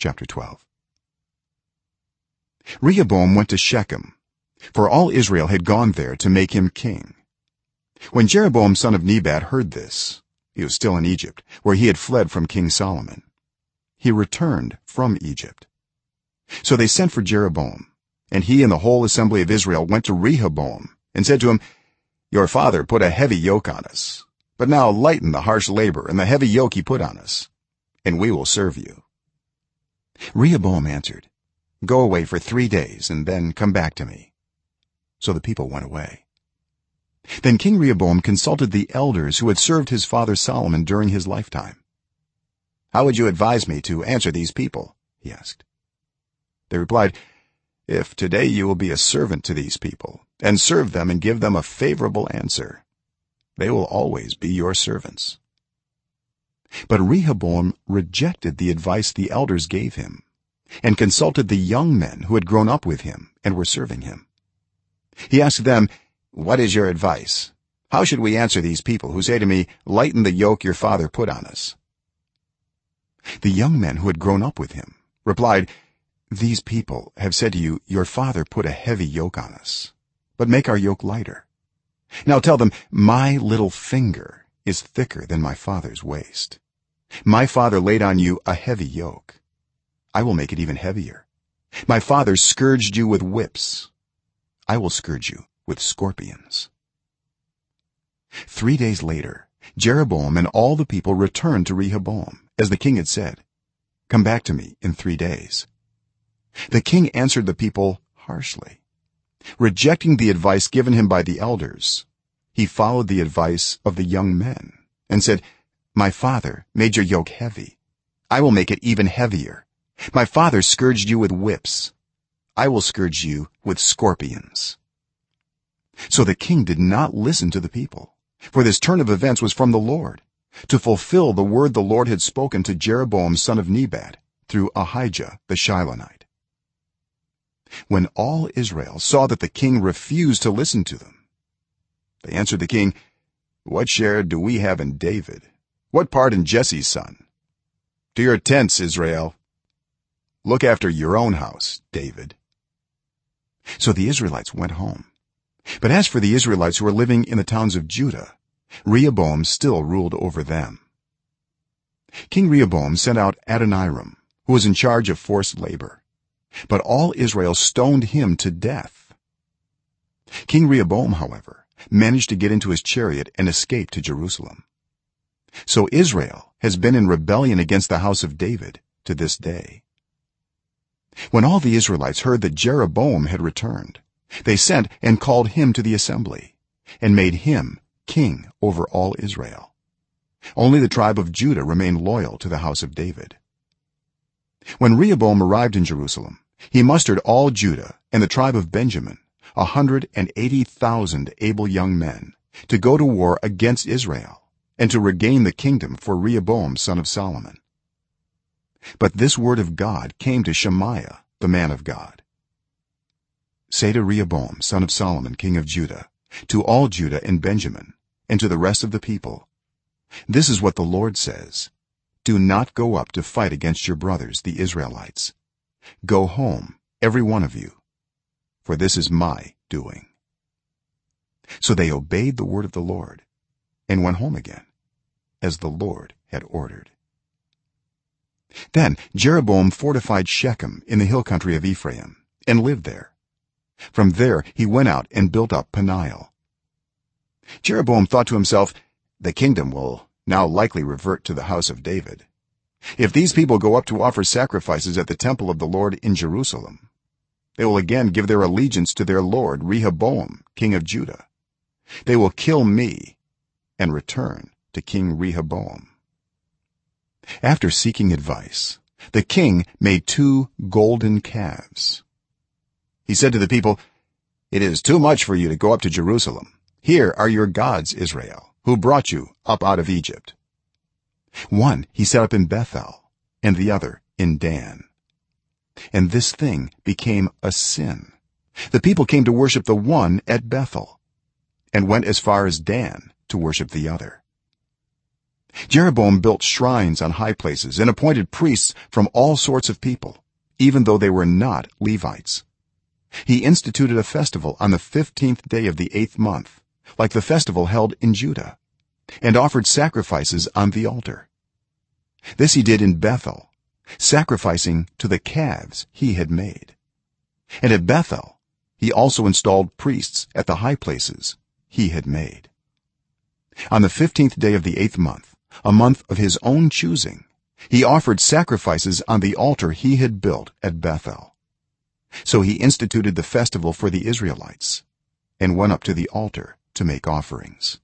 chapter 12 rehoboam went to shechem for all israel had gone there to make him king. When jeroboam son of nebat heard this he was still in egypt where he had fled from king solomon. He returned from egypt. So they sent for jeroboam and he and the whole assembly of israel went to rehoboam and said to him your father put a heavy yoke on us but now lighten the harsh labor and the heavy yoke he put on us and we will serve you rehoboam answered go away for 3 days and then come back to me. So the people went away. Then king rehoboam consulted the elders who had served his father solomon during his lifetime. How would you advise me to answer these people? he asked. They replied if today you will be a servant to these people and serve them and give them a favorable answer they will always be your servants but rehoboam rejected the advice the elders gave him and consulted the young men who had grown up with him and were serving him. He asked them what is your advice? How should we answer these people who say to me lighten the yoke your father put on us the young men who had grown up with him replied these people have said to you your father put a heavy yoke on us but make our yoke lighter. Now tell them my little finger is thicker than my father's waist. My father laid on you a heavy yoke. I will make it even heavier. My father scourged you with whips. I will scourge you with scorpions. 3 days later jeroboam and all the people returned to rehoboam as the king had said come back to me in 3 days. The king answered the people harshly rejecting the advice given him by the elders he followed the advice of the young men and said my father made your yoke heavy. I will make it even heavier. My father scourged you with whips. I will scourge you with scorpions. So the king did not listen to the people for this turn of events was from the lord to fulfill the word the lord had spoken to jeroboam son of nebat through ahijah the shilonite. When all israel saw that the king refused to listen to them they answered the king what share do we have in david? What part in jesse's son? To your tents israel. Look after your own house david. So the israelites went home. But as for the israelites who were living in the towns of judah rehoboam still ruled over them. King rehoboam sent out adoniram who was in charge of forced labor. But all israel stoned him to death. King rehoboam however managed to get into his chariot and escape to jerusalem. So israel has been in rebellion against the house of david to this day. When all the israelites heard that jeroboam had returned they sent and called him to the assembly and made him king over all israel. Only the tribe of judah remained loyal to the house of david. When rehoboam arrived in jerusalem he mustered all judah and the tribe of benjamin 180,000 able young men to go to war against israel and to regain the kingdom for rehoboam son of solomon. But this word of god came to shemaiah the man of god. Say to rehoboam son of solomon king of judah to all judah and benjamin and to the rest of the people this is what the lord says. Do not go up to fight against your brothers the israelites. Go home every one of you for this is my doing. So they obeyed the word of the lord and went home again as the lord had ordered. Then jeroboam fortified shechem in the hill country of ephraim and lived there. From there he went out and built up peniel. Jeroboam thought to himself the kingdom will now likely revert to the house of david. If these people go up to offer sacrifices at the temple of the lord in jerusalem they will again give their allegiance to their lord rehoboam king of judah. They will kill me and return to king rehoboam. After seeking advice the king made two golden calves. He said to the people it is too much for you to go up to jerusalem. Here are your gods israel who brought you up out of egypt. One he set up in bethel and the other in dan and this thing became a sin. The people came to worship the one at bethel and went as far as dan to worship the other. Jeroboam built shrines on high places and appointed priests from all sorts of people even though they were not levites. He instituted a festival on the 15th day of the 8th month like the festival held in judah and offered sacrifices on the altar. This he did in bethel sacrificing to the calves he had made. And at bethel he also installed priests at the high places he had made. On the 15th day of the 8th month a month of his own choosing he offered sacrifices on the altar he had built at bethel. So he instituted the festival for the israelites and went up to the altar to make offerings